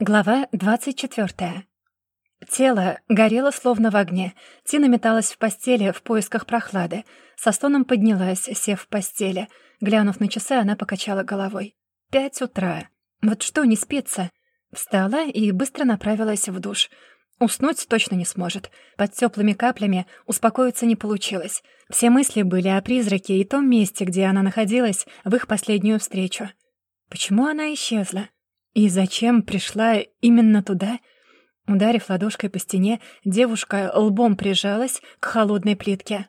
Глава 24. Тело горело словно в огне. Тина металась в постели в поисках прохлады. Со стоном поднялась, сев в постели. Глянув на часы, она покачала головой. Пять утра. Вот что, не спится? Встала и быстро направилась в душ. Уснуть точно не сможет. Под теплыми каплями успокоиться не получилось. Все мысли были о призраке и том месте, где она находилась в их последнюю встречу. Почему она исчезла? И зачем пришла именно туда? Ударив ладошкой по стене, девушка лбом прижалась к холодной плитке.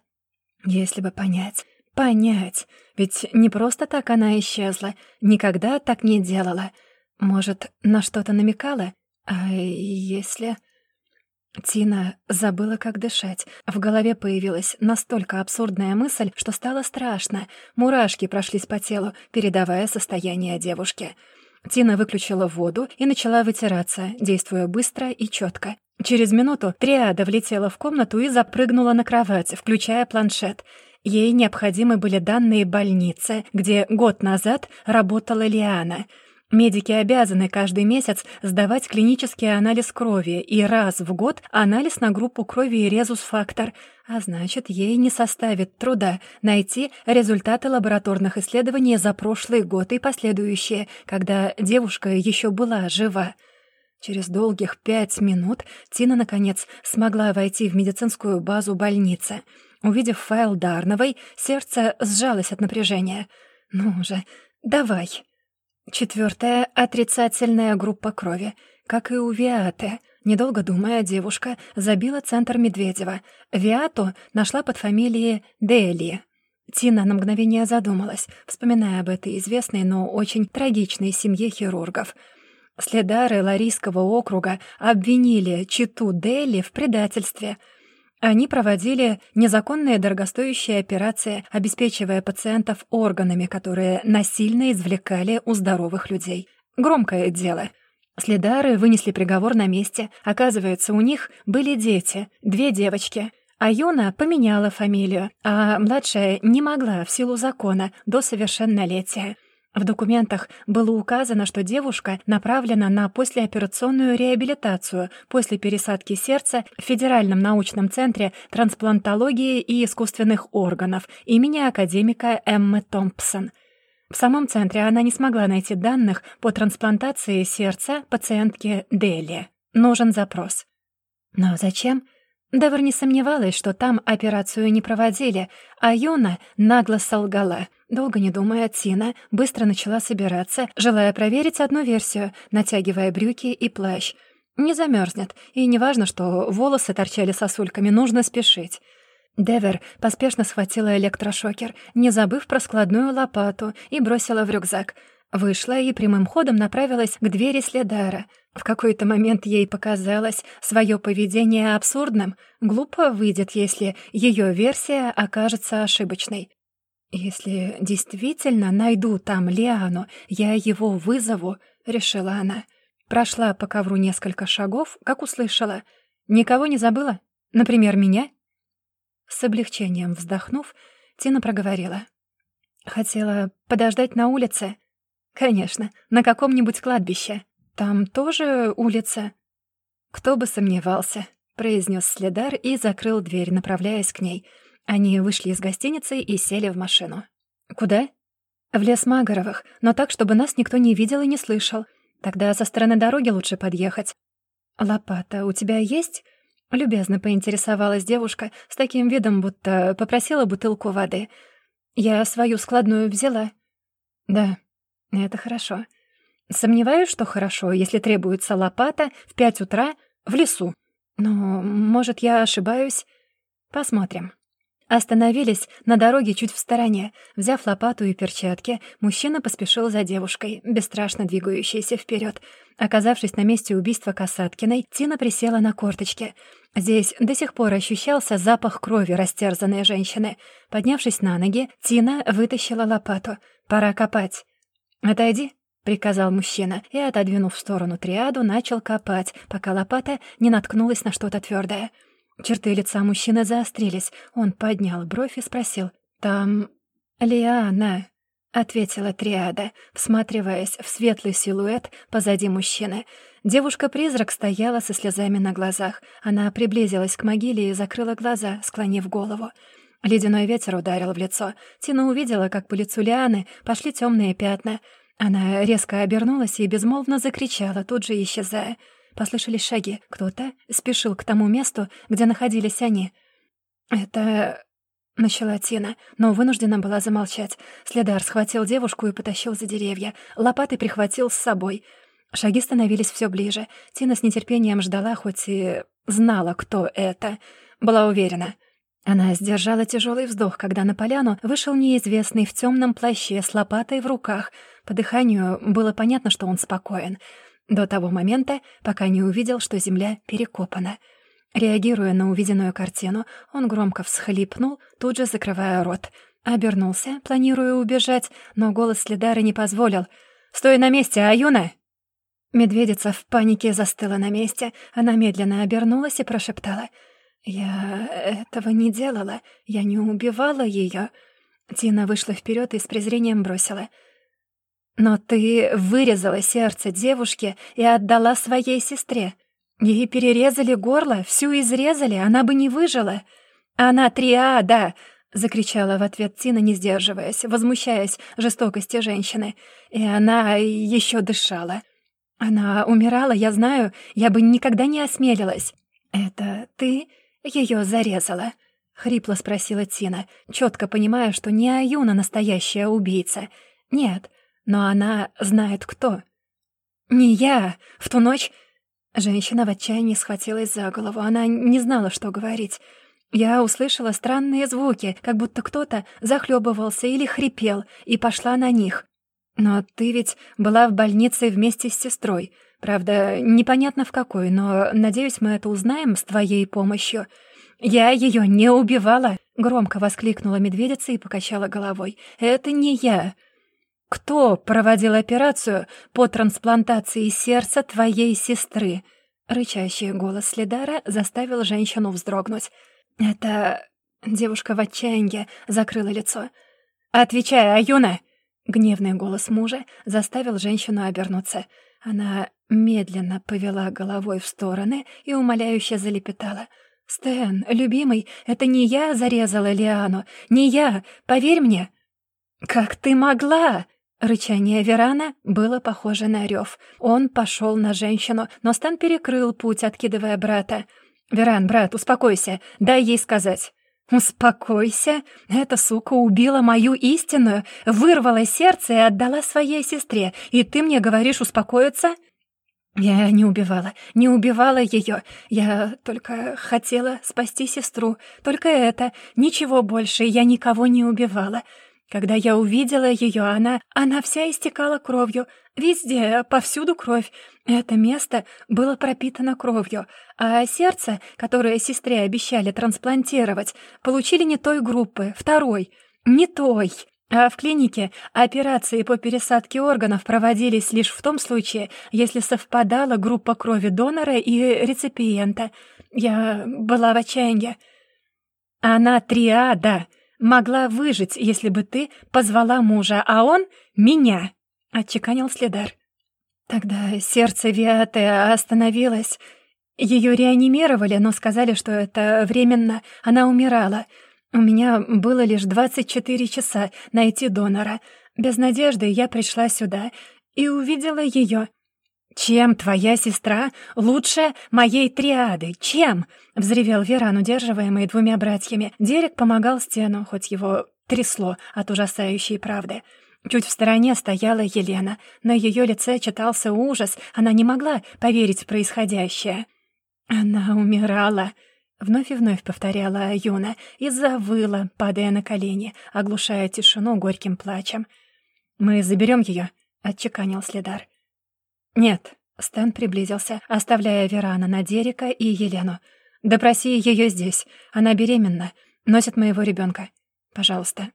Если бы понять, понять, ведь не просто так она исчезла, никогда так не делала. Может, на что-то намекала? А если... Тина забыла, как дышать. В голове появилась настолько абсурдная мысль, что стало страшно. Мурашки прошлись по телу, передавая состояние девушки. Тина выключила воду и начала вытираться, действуя быстро и четко. Через минуту триада влетела в комнату и запрыгнула на кровать, включая планшет. Ей необходимы были данные больницы, где год назад работала Лиана. Медики обязаны каждый месяц сдавать клинический анализ крови и раз в год анализ на группу крови и резус-фактор — а значит, ей не составит труда найти результаты лабораторных исследований за прошлый год и последующие, когда девушка еще была жива. Через долгих пять минут Тина, наконец, смогла войти в медицинскую базу больницы. Увидев файл Дарновой, сердце сжалось от напряжения. «Ну же, давай!» Четвертая отрицательная группа крови, как и у Виаты — Недолго думая, девушка забила центр Медведева. Виату нашла под фамилией Дели. Тина на мгновение задумалась, вспоминая об этой известной, но очень трагичной семье хирургов. Следары Ларийского округа обвинили Читу Дели в предательстве. Они проводили незаконные дорогостоящие операции, обеспечивая пациентов органами, которые насильно извлекали у здоровых людей. Громкое дело — Следары вынесли приговор на месте. Оказывается, у них были дети, две девочки. А Юна поменяла фамилию, а младшая не могла в силу закона до совершеннолетия. В документах было указано, что девушка направлена на послеоперационную реабилитацию после пересадки сердца в Федеральном научном центре трансплантологии и искусственных органов имени академика Эммы Томпсон — в самом центре она не смогла найти данных по трансплантации сердца пациентки Дели. Нужен запрос. Но зачем? Давар не сомневалась, что там операцию не проводили, а Юна нагло солгала. Долго не думая, Тина быстро начала собираться, желая проверить одну версию, натягивая брюки и плащ. Не замерзнет, и неважно, что волосы торчали сосульками, нужно спешить. Девер поспешно схватила электрошокер, не забыв про складную лопату, и бросила в рюкзак. Вышла и прямым ходом направилась к двери следара. В какой-то момент ей показалось свое поведение абсурдным. Глупо выйдет, если ее версия окажется ошибочной. «Если действительно найду там Лиану, я его вызову», — решила она. Прошла по ковру несколько шагов, как услышала. «Никого не забыла? Например, меня?» С облегчением вздохнув, Тина проговорила. «Хотела подождать на улице?» «Конечно, на каком-нибудь кладбище. Там тоже улица?» «Кто бы сомневался», — произнес следар и закрыл дверь, направляясь к ней. Они вышли из гостиницы и сели в машину. «Куда?» «В лес Магоровых, но так, чтобы нас никто не видел и не слышал. Тогда со стороны дороги лучше подъехать». «Лопата у тебя есть?» Любезно поинтересовалась девушка с таким видом, будто попросила бутылку воды. Я свою складную взяла. Да, это хорошо. Сомневаюсь, что хорошо, если требуется лопата в пять утра в лесу. Но, может, я ошибаюсь? Посмотрим. Остановились на дороге чуть в стороне. Взяв лопату и перчатки, мужчина поспешил за девушкой, бесстрашно двигающейся вперед. Оказавшись на месте убийства Касаткиной, Тина присела на корточки. Здесь до сих пор ощущался запах крови растерзанной женщины. Поднявшись на ноги, Тина вытащила лопату. «Пора копать». «Отойди», — приказал мужчина, и, отодвинув в сторону триаду, начал копать, пока лопата не наткнулась на что-то твердое. Черты лица мужчины заострились. Он поднял бровь и спросил. «Там... Лиана...» ответила Триада, всматриваясь в светлый силуэт позади мужчины. Девушка-призрак стояла со слезами на глазах. Она приблизилась к могиле и закрыла глаза, склонив голову. Ледяной ветер ударил в лицо. Тина увидела, как по лицу Лианы пошли темные пятна. Она резко обернулась и безмолвно закричала, тут же исчезая. Послышались шаги. Кто-то спешил к тому месту, где находились они. «Это — начала Тина, но вынуждена была замолчать. Следар схватил девушку и потащил за деревья. Лопатой прихватил с собой. Шаги становились все ближе. Тина с нетерпением ждала, хоть и знала, кто это. Была уверена. Она сдержала тяжелый вздох, когда на поляну вышел неизвестный в темном плаще с лопатой в руках. По дыханию было понятно, что он спокоен. До того момента, пока не увидел, что земля перекопана — Реагируя на увиденную картину, он громко всхлипнул, тут же закрывая рот. Обернулся, планируя убежать, но голос Следара не позволил. «Стой на месте, Аюна!» Медведица в панике застыла на месте. Она медленно обернулась и прошептала. «Я этого не делала. Я не убивала ее. Тина вышла вперед и с презрением бросила. «Но ты вырезала сердце девушки и отдала своей сестре. Ей перерезали горло, всю изрезали, она бы не выжила. Она триада, закричала в ответ Тина, не сдерживаясь, возмущаясь жестокости женщины. И она еще дышала. Она умирала, я знаю, я бы никогда не осмелилась. Это ты ее зарезала? хрипло спросила Тина, четко понимая, что не Аюна настоящая убийца. Нет, но она знает кто. Не я. В ту ночь Женщина в отчаянии схватилась за голову. Она не знала, что говорить. Я услышала странные звуки, как будто кто-то захлебывался или хрипел, и пошла на них. Но ты ведь была в больнице вместе с сестрой. Правда, непонятно в какой, но, надеюсь, мы это узнаем с твоей помощью. Я ее не убивала, громко воскликнула медведица и покачала головой. Это не я. «Кто проводил операцию по трансплантации сердца твоей сестры?» Рычащий голос Следара заставил женщину вздрогнуть. «Это...» Девушка в отчаянии закрыла лицо. «Отвечай, Аюна!» Гневный голос мужа заставил женщину обернуться. Она медленно повела головой в стороны и умоляюще залепетала. «Стэн, любимый, это не я зарезала Лиану, не я, поверь мне!» «Как ты могла?» Рычание Верана было похоже на рев. Он пошел на женщину, но Стан перекрыл путь, откидывая брата. «Веран, брат, успокойся, дай ей сказать». «Успокойся. Эта сука убила мою истинную, вырвала сердце и отдала своей сестре. И ты мне говоришь успокоиться?» «Я не убивала, не убивала ее. Я только хотела спасти сестру. Только это, ничего больше, я никого не убивала. Когда я увидела ее, она... Она вся истекала кровью. Везде, повсюду кровь. Это место было пропитано кровью. А сердце, которое сестре обещали трансплантировать, получили не той группы, второй. Не той. А в клинике операции по пересадке органов проводились лишь в том случае, если совпадала группа крови донора и реципиента. Я была в отчаянии. Она триада могла выжить, если бы ты позвала мужа, а он — меня», — отчеканил следар. Тогда сердце Виаты остановилось. Ее реанимировали, но сказали, что это временно. Она умирала. У меня было лишь 24 часа найти донора. Без надежды я пришла сюда и увидела ее. «Чем твоя сестра лучше моей триады? Чем?» — взревел Веран, удерживаемый двумя братьями. Дерек помогал стену, хоть его трясло от ужасающей правды. Чуть в стороне стояла Елена. На ее лице читался ужас. Она не могла поверить в происходящее. «Она умирала», — вновь и вновь повторяла Аюна и завыла, падая на колени, оглушая тишину горьким плачем. «Мы заберем ее», — отчеканил следар. «Нет». Стэн приблизился, оставляя Верана на Дерека и Елену. «Допроси ее здесь. Она беременна. Носит моего ребенка. Пожалуйста».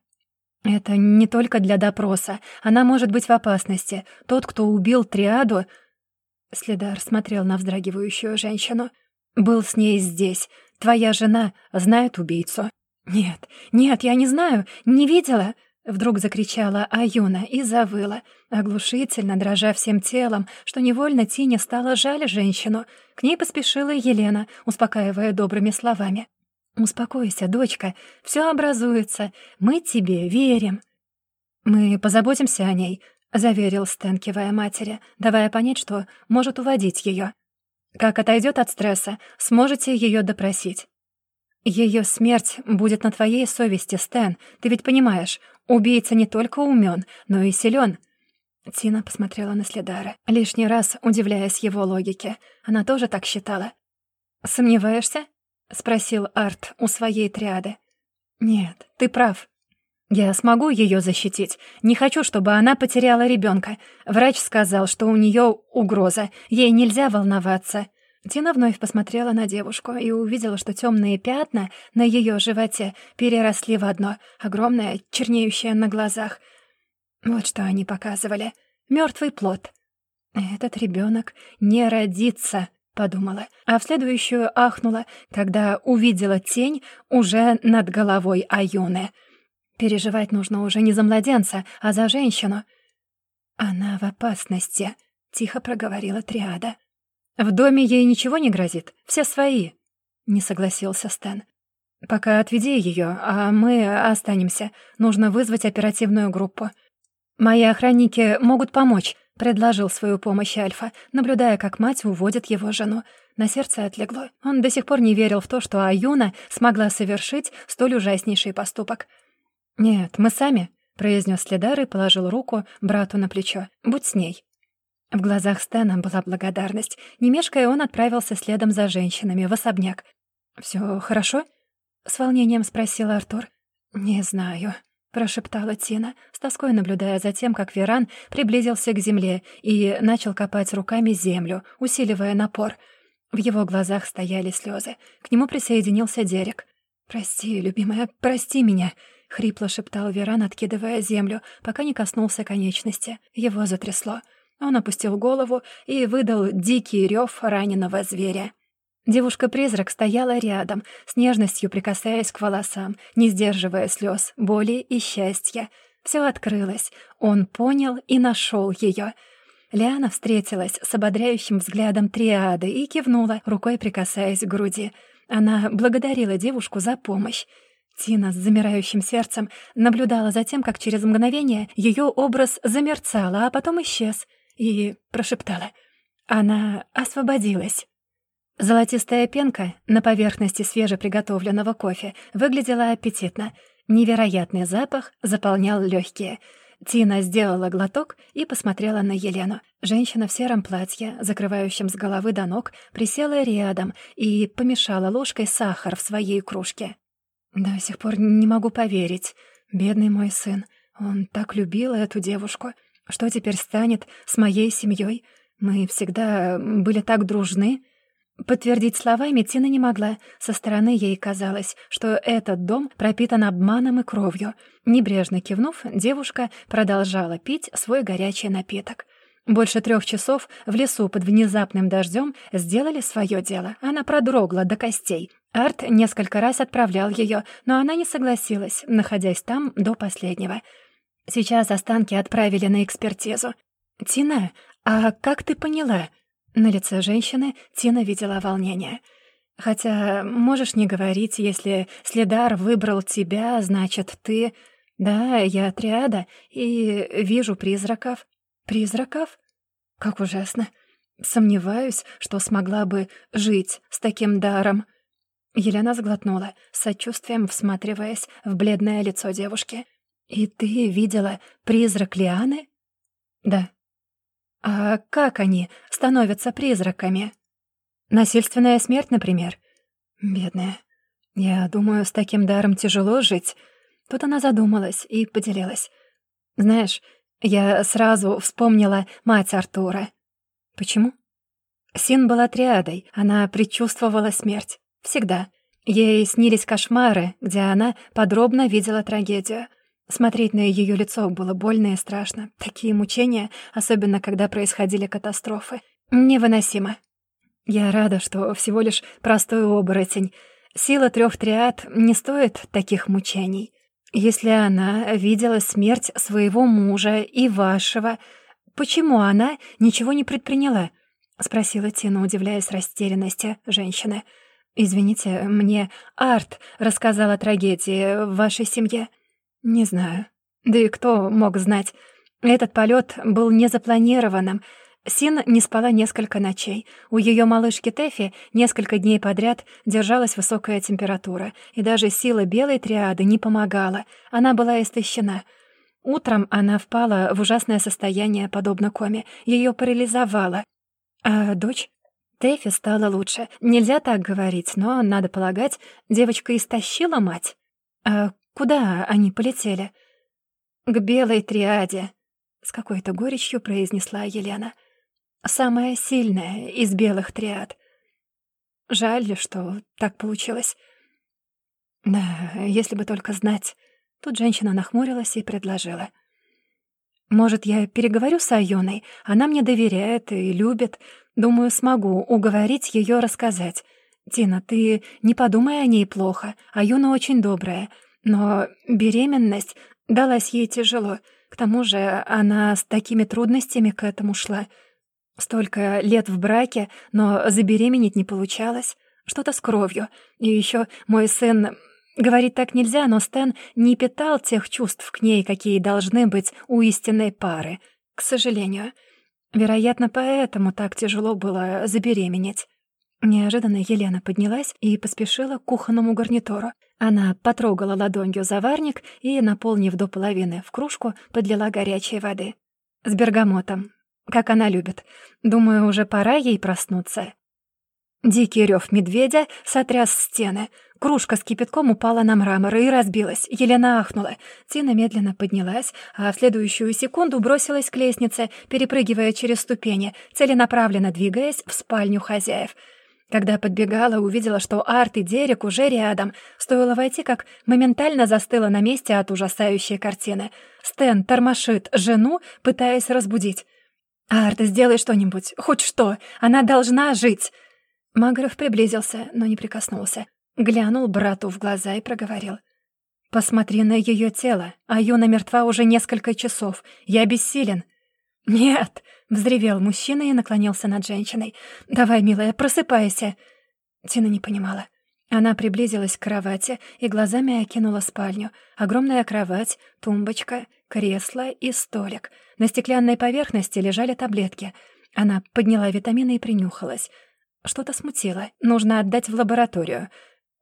«Это не только для допроса. Она может быть в опасности. Тот, кто убил Триаду...» Следар смотрел на вздрагивающую женщину. «Был с ней здесь. Твоя жена знает убийцу». «Нет, нет, я не знаю, не видела», — Вдруг закричала Аюна и завыла, оглушительно дрожа всем телом, что невольно Тине стало жаль женщину. К ней поспешила Елена, успокаивая добрыми словами. «Успокойся, дочка, все образуется, мы тебе верим». «Мы позаботимся о ней», — заверил Стэн, кивая матери, давая понять, что может уводить ее. «Как отойдет от стресса, сможете ее допросить». Ее смерть будет на твоей совести, Стэн. Ты ведь понимаешь, убийца не только умен, но и силен. Тина посмотрела на Следара, лишний раз удивляясь его логике. Она тоже так считала. «Сомневаешься?» — спросил Арт у своей триады. «Нет, ты прав. Я смогу ее защитить. Не хочу, чтобы она потеряла ребенка. Врач сказал, что у нее угроза. Ей нельзя волноваться». Тина вновь посмотрела на девушку и увидела, что темные пятна на ее животе переросли в одно, огромное, чернеющее на глазах. Вот что они показывали. Мертвый плод. «Этот ребенок не родится», — подумала, а в следующую ахнула, когда увидела тень уже над головой Аюны. Переживать нужно уже не за младенца, а за женщину. «Она в опасности», — тихо проговорила Триада. «В доме ей ничего не грозит, все свои», — не согласился Стэн. «Пока отведи ее, а мы останемся. Нужно вызвать оперативную группу. Мои охранники могут помочь», — предложил свою помощь Альфа, наблюдая, как мать уводит его жену. На сердце отлегло. Он до сих пор не верил в то, что Аюна смогла совершить столь ужаснейший поступок. «Нет, мы сами», — произнес Следар и положил руку брату на плечо. «Будь с ней». В глазах Стэна была благодарность. Не мешкая, он отправился следом за женщинами в особняк. «Всё хорошо?» — с волнением спросил Артур. «Не знаю», — прошептала Тина, с тоской наблюдая за тем, как Веран приблизился к земле и начал копать руками землю, усиливая напор. В его глазах стояли слезы. К нему присоединился Дерек. «Прости, любимая, прости меня», — хрипло шептал Веран, откидывая землю, пока не коснулся конечности. Его затрясло. Он опустил голову и выдал дикий рев раненого зверя. Девушка-призрак стояла рядом, с нежностью прикасаясь к волосам, не сдерживая слез, боли и счастья. Все открылось. Он понял и нашел ее. Лиана встретилась с ободряющим взглядом триады и кивнула, рукой прикасаясь к груди. Она благодарила девушку за помощь. Тина с замирающим сердцем наблюдала за тем, как через мгновение ее образ замерцал, а потом исчез — и прошептала. Она освободилась. Золотистая пенка на поверхности свежеприготовленного кофе выглядела аппетитно. Невероятный запах заполнял легкие. Тина сделала глоток и посмотрела на Елену. Женщина в сером платье, закрывающем с головы до ног, присела рядом и помешала ложкой сахар в своей кружке. «До сих пор не могу поверить. Бедный мой сын. Он так любил эту девушку. Что теперь станет с моей семьей? Мы всегда были так дружны. Подтвердить словами Тина не могла. Со стороны ей казалось, что этот дом пропитан обманом и кровью. Небрежно кивнув, девушка продолжала пить свой горячий напиток. Больше трех часов в лесу под внезапным дождем сделали свое дело. Она продрогла до костей. Арт несколько раз отправлял ее, но она не согласилась, находясь там до последнего — Сейчас останки отправили на экспертизу. Тина, а как ты поняла? На лице женщины Тина видела волнение. Хотя можешь не говорить, если Следар выбрал тебя, значит, ты... Да, я триада и вижу призраков. Призраков? Как ужасно. Сомневаюсь, что смогла бы жить с таким даром. Елена сглотнула, сочувствием всматриваясь в бледное лицо девушки. «И ты видела призрак Лианы?» «Да». «А как они становятся призраками?» «Насильственная смерть, например?» «Бедная. Я думаю, с таким даром тяжело жить». Тут она задумалась и поделилась. «Знаешь, я сразу вспомнила мать Артура». «Почему?» Син была триадой, она предчувствовала смерть. Всегда. Ей снились кошмары, где она подробно видела трагедию — Смотреть на ее лицо было больно и страшно. Такие мучения, особенно когда происходили катастрофы. Невыносимо. Я рада, что всего лишь простой оборотень. Сила трех триад не стоит таких мучений. Если она видела смерть своего мужа и вашего, почему она ничего не предприняла?» — спросила Тина, удивляясь растерянности женщины. «Извините, мне Арт рассказал о трагедии в вашей семье». «Не знаю. Да и кто мог знать? Этот полет был незапланированным. Син не спала несколько ночей. У ее малышки Тэфи несколько дней подряд держалась высокая температура, и даже сила белой триады не помогала. Она была истощена». Утром она впала в ужасное состояние, подобно коме. Ее парализовало. А дочь? Тэфи стала лучше. Нельзя так говорить, но, надо полагать, девочка истощила мать. А куда они полетели? К белой триаде, с какой-то горечью произнесла Елена. Самая сильная из белых триад. Жаль, что так получилось. Да, если бы только знать. Тут женщина нахмурилась и предложила — может, я переговорю с Айоной? Она мне доверяет и любит. Думаю, смогу уговорить ее рассказать. Тина, ты не подумай о ней плохо. Айона очень добрая. Но беременность далась ей тяжело. К тому же она с такими трудностями к этому шла. Столько лет в браке, но забеременеть не получалось. Что-то с кровью. И еще мой сын Говорить так нельзя, но Стэн не питал тех чувств к ней, какие должны быть у истинной пары, к сожалению. Вероятно, поэтому так тяжело было забеременеть. Неожиданно Елена поднялась и поспешила к кухонному гарнитуру. Она потрогала ладонью заварник и, наполнив до половины в кружку, подлила горячей воды. С бергамотом, как она любит. Думаю, уже пора ей проснуться. Дикий рев медведя сотряс стены. Кружка с кипятком упала на мрамор и разбилась. Елена ахнула. Тина медленно поднялась, а в следующую секунду бросилась к лестнице, перепрыгивая через ступени, целенаправленно двигаясь в спальню хозяев. Когда подбегала, увидела, что Арт и Дерек уже рядом. Стоило войти, как моментально застыла на месте от ужасающей картины. Стэн тормошит жену, пытаясь разбудить. «Арт, сделай что-нибудь, хоть что, она должна жить!» Магров приблизился, но не прикоснулся. Глянул брату в глаза и проговорил. «Посмотри на ее тело. а Юна мертва уже несколько часов. Я бессилен». «Нет!» — взревел мужчина и наклонился над женщиной. «Давай, милая, просыпайся!» Тина не понимала. Она приблизилась к кровати и глазами окинула спальню. Огромная кровать, тумбочка, кресло и столик. На стеклянной поверхности лежали таблетки. Она подняла витамины и принюхалась — что-то смутило. Нужно отдать в лабораторию.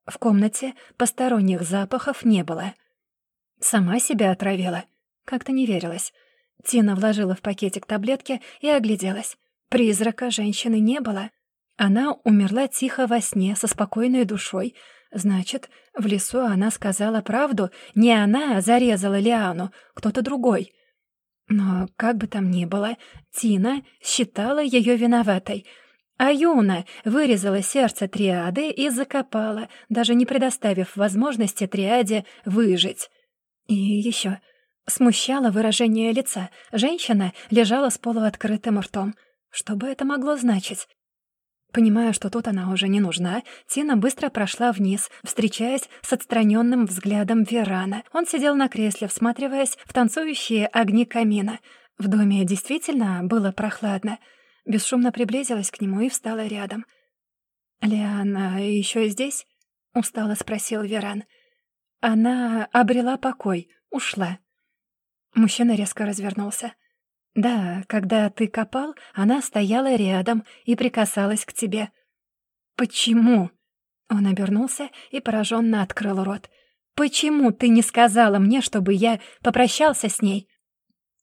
В комнате посторонних запахов не было. Сама себя отравила. Как-то не верилось. Тина вложила в пакетик таблетки и огляделась. Призрака женщины не было. Она умерла тихо во сне, со спокойной душой. Значит, в лесу она сказала правду. Не она зарезала Лиану, кто-то другой. Но, как бы там ни было, Тина считала ее виноватой — а Юна вырезала сердце триады и закопала, даже не предоставив возможности триаде выжить. И еще смущало выражение лица. Женщина лежала с полуоткрытым ртом. Что бы это могло значить? Понимая, что тут она уже не нужна, Тина быстро прошла вниз, встречаясь с отстраненным взглядом Верана. Он сидел на кресле, всматриваясь в танцующие огни камина. В доме действительно было прохладно — бесшумно приблизилась к нему и встала рядом. «Лиана еще здесь?» — устало спросил Веран. «Она обрела покой, ушла». Мужчина резко развернулся. «Да, когда ты копал, она стояла рядом и прикасалась к тебе». «Почему?» Он обернулся и пораженно открыл рот. «Почему ты не сказала мне, чтобы я попрощался с ней?»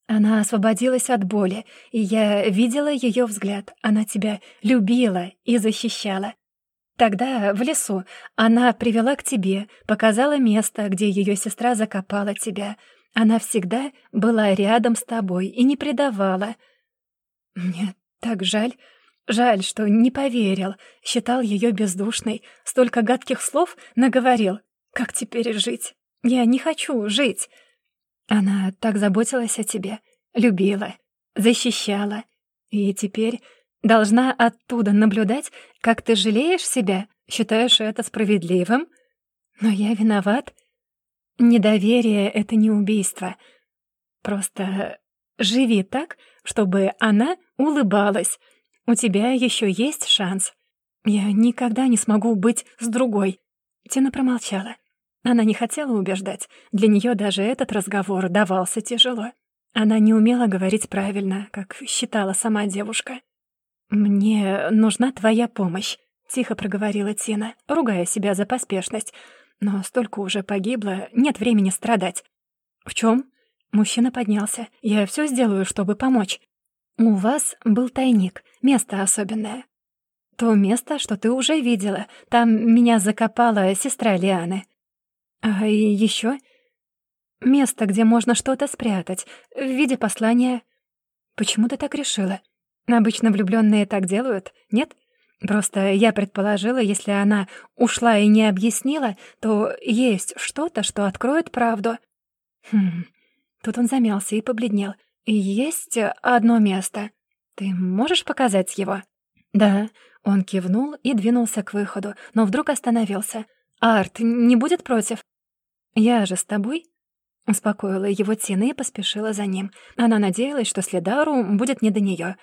Она освободилась от боли, и я видела ее взгляд. Она тебя любила и защищала. Тогда, в лесу, она привела к тебе, показала место, где ее сестра закопала тебя. Она всегда была рядом с тобой и не предавала. Мне так жаль. Жаль, что не поверил, считал ее бездушной, столько гадких слов наговорил. Как теперь жить? Я не хочу жить. Она так заботилась о тебе, любила, защищала. И теперь должна оттуда наблюдать, как ты жалеешь себя, считаешь это справедливым? Но я виноват. Недоверие — это не убийство. Просто живи так, чтобы она улыбалась. У тебя еще есть шанс. Я никогда не смогу быть с другой. Тина промолчала. Она не хотела убеждать. Для нее даже этот разговор давался тяжело. Она не умела говорить правильно, как считала сама девушка. «Мне нужна твоя помощь», — тихо проговорила Тина, ругая себя за поспешность. «Но столько уже погибло, нет времени страдать». «В чем? Мужчина поднялся. «Я все сделаю, чтобы помочь». «У вас был тайник, место особенное». «То место, что ты уже видела. Там меня закопала сестра Лианы». «А еще Место, где можно что-то спрятать, в виде послания». «Почему ты так решила?» Обычно влюбленные так делают, нет? Просто я предположила, если она ушла и не объяснила, то есть что-то, что откроет правду. Хм. Тут он замялся и побледнел. Есть одно место. Ты можешь показать его? Да. Он кивнул и двинулся к выходу, но вдруг остановился. Арт не будет против? Я же с тобой. Успокоила его Тина и поспешила за ним. Она надеялась, что Следару будет не до нее.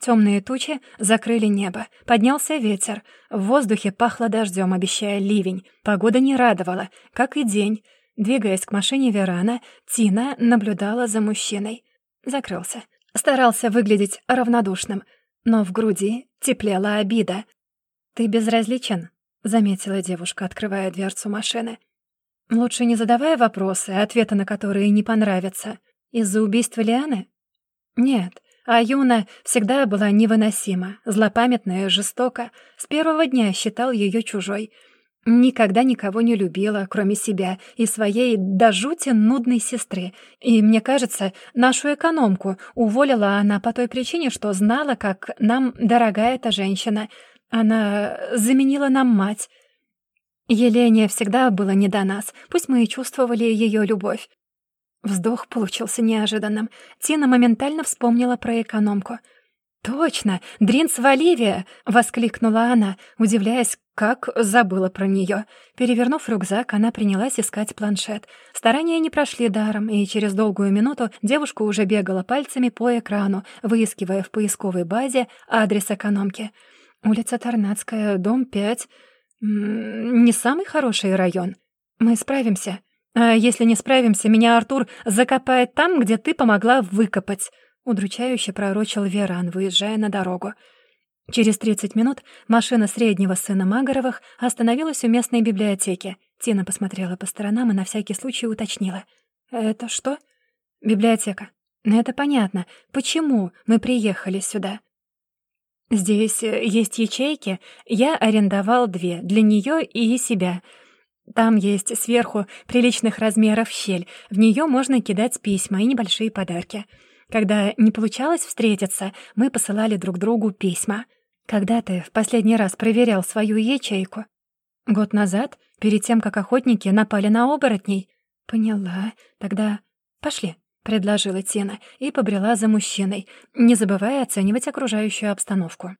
Темные тучи закрыли небо, поднялся ветер, в воздухе пахло дождем, обещая ливень. Погода не радовала, как и день. Двигаясь к машине Верана, Тина наблюдала за мужчиной. Закрылся. Старался выглядеть равнодушным, но в груди теплела обида. «Ты безразличен», — заметила девушка, открывая дверцу машины. «Лучше не задавая вопросы, ответы на которые не понравятся. Из-за убийства Лианы?» «Нет, а Юна всегда была невыносима, злопамятная, жестока. С первого дня считал ее чужой. Никогда никого не любила, кроме себя и своей до жути нудной сестры. И, мне кажется, нашу экономку уволила она по той причине, что знала, как нам дорога эта женщина. Она заменила нам мать. Елене всегда было не до нас, пусть мы и чувствовали ее любовь. Вздох получился неожиданным. Тина моментально вспомнила про экономку. «Точно! Дринс Валивия!» — воскликнула она, удивляясь, как забыла про нее. Перевернув рюкзак, она принялась искать планшет. Старания не прошли даром, и через долгую минуту девушка уже бегала пальцами по экрану, выискивая в поисковой базе адрес экономки. «Улица Тарнацкая, дом 5. Не самый хороший район. Мы справимся», если не справимся, меня Артур закопает там, где ты помогла выкопать», — удручающе пророчил Веран, выезжая на дорогу. Через 30 минут машина среднего сына Магаровых остановилась у местной библиотеки. Тина посмотрела по сторонам и на всякий случай уточнила. «Это что?» «Библиотека. Это понятно. Почему мы приехали сюда?» «Здесь есть ячейки. Я арендовал две, для нее и себя. Там есть сверху приличных размеров щель, в нее можно кидать письма и небольшие подарки. Когда не получалось встретиться, мы посылали друг другу письма. Когда ты в последний раз проверял свою ячейку? Год назад, перед тем, как охотники напали на оборотней? Поняла. Тогда пошли, предложила Тина и побрела за мужчиной, не забывая оценивать окружающую обстановку.